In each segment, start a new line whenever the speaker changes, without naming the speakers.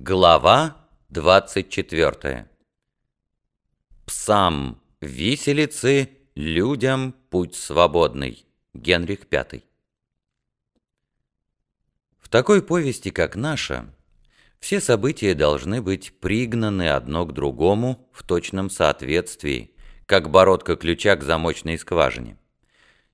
Глава 24 Псам виселицы, людям путь свободный. Генрих V В такой повести, как наша, все события должны быть пригнаны одно к другому в точном соответствии, как бородка ключа к замочной скважине.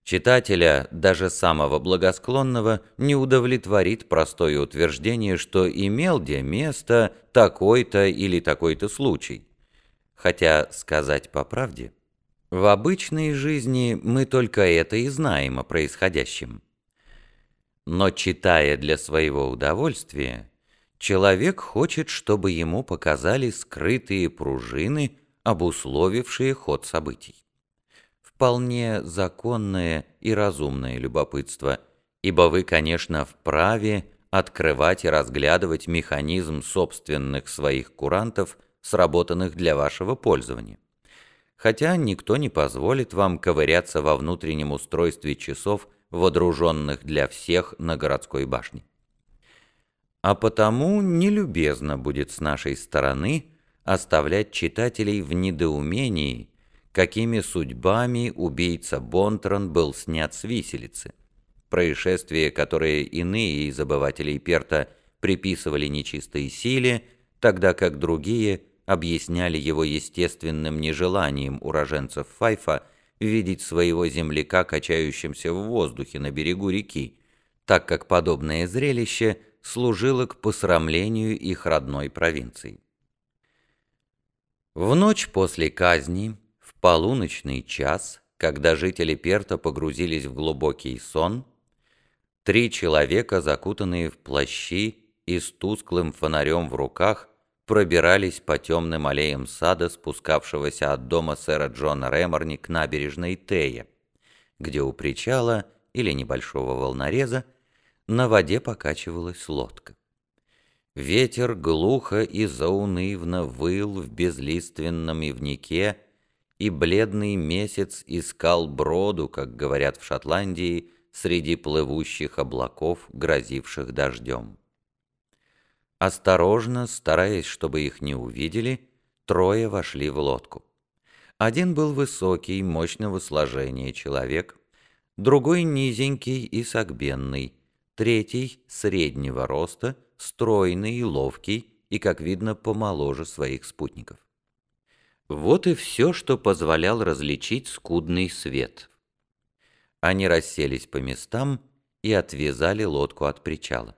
Читателя, даже самого благосклонного, не удовлетворит простое утверждение, что имел где место такой-то или такой-то случай. Хотя, сказать по правде, в обычной жизни мы только это и знаем о происходящем. Но читая для своего удовольствия, человек хочет, чтобы ему показали скрытые пружины, обусловившие ход событий вполне законное и разумное любопытство, ибо вы, конечно, вправе открывать и разглядывать механизм собственных своих курантов, сработанных для вашего пользования. Хотя никто не позволит вам ковыряться во внутреннем устройстве часов, водруженных для всех на городской башне. А потому нелюбезно будет с нашей стороны оставлять читателей в недоумении какими судьбами убийца Бонтран был снят с виселицы. Происшествие, которое иные из обывателей Перта приписывали нечистой силе, тогда как другие объясняли его естественным нежеланием уроженцев Файфа видеть своего земляка качающимся в воздухе на берегу реки, так как подобное зрелище служило к посрамлению их родной провинции. В ночь после казни полуночный час, когда жители Перта погрузились в глубокий сон, три человека, закутанные в плащи и с тусклым фонарем в руках, пробирались по темным аллеям сада, спускавшегося от дома сэра Джона Реморни к набережной Тея, где у причала или небольшого волнореза на воде покачивалась лодка. Ветер глухо и заунывно выл в безлиственном ивнике, и бледный месяц искал броду, как говорят в Шотландии, среди плывущих облаков, грозивших дождем. Осторожно, стараясь, чтобы их не увидели, трое вошли в лодку. Один был высокий, мощного сложения человек, другой низенький и согбенный, третий среднего роста, стройный и ловкий и, как видно, помоложе своих спутников. Вот и все, что позволял различить скудный свет. Они расселись по местам и отвязали лодку от причала.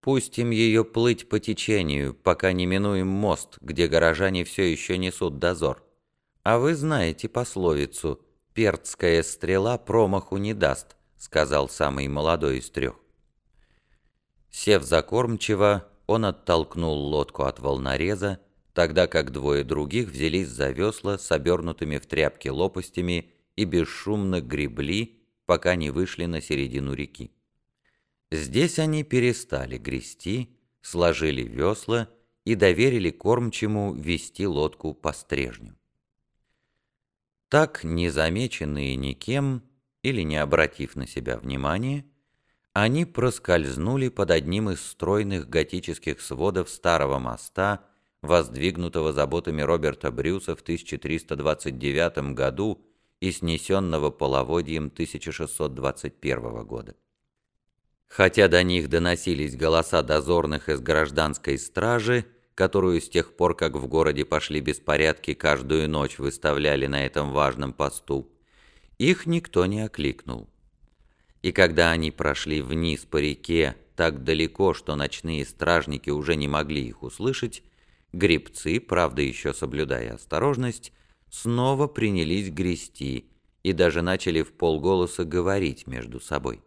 Пустим ее плыть по течению, пока не минуем мост, где горожане все еще несут дозор. А вы знаете пословицу «Перцкая стрела промаху не даст», сказал самый молодой из трех. Сев за кормчиво, он оттолкнул лодку от волнореза тогда как двое других взялись за весла с обернутыми в тряпки лопастями и бесшумно гребли, пока не вышли на середину реки. Здесь они перестали грести, сложили весла и доверили кормчему вести лодку по стрежню. Так, незамеченные никем или не обратив на себя внимания, они проскользнули под одним из стройных готических сводов старого моста воздвигнутого заботами Роберта Брюса в 1329 году и снесенного половодьем 1621 года. Хотя до них доносились голоса дозорных из гражданской стражи, которую с тех пор, как в городе пошли беспорядки, каждую ночь выставляли на этом важном посту, их никто не окликнул. И когда они прошли вниз по реке так далеко, что ночные стражники уже не могли их услышать, Гребцы, правда еще соблюдая осторожность, снова принялись грести и даже начали в полголоса говорить между собой.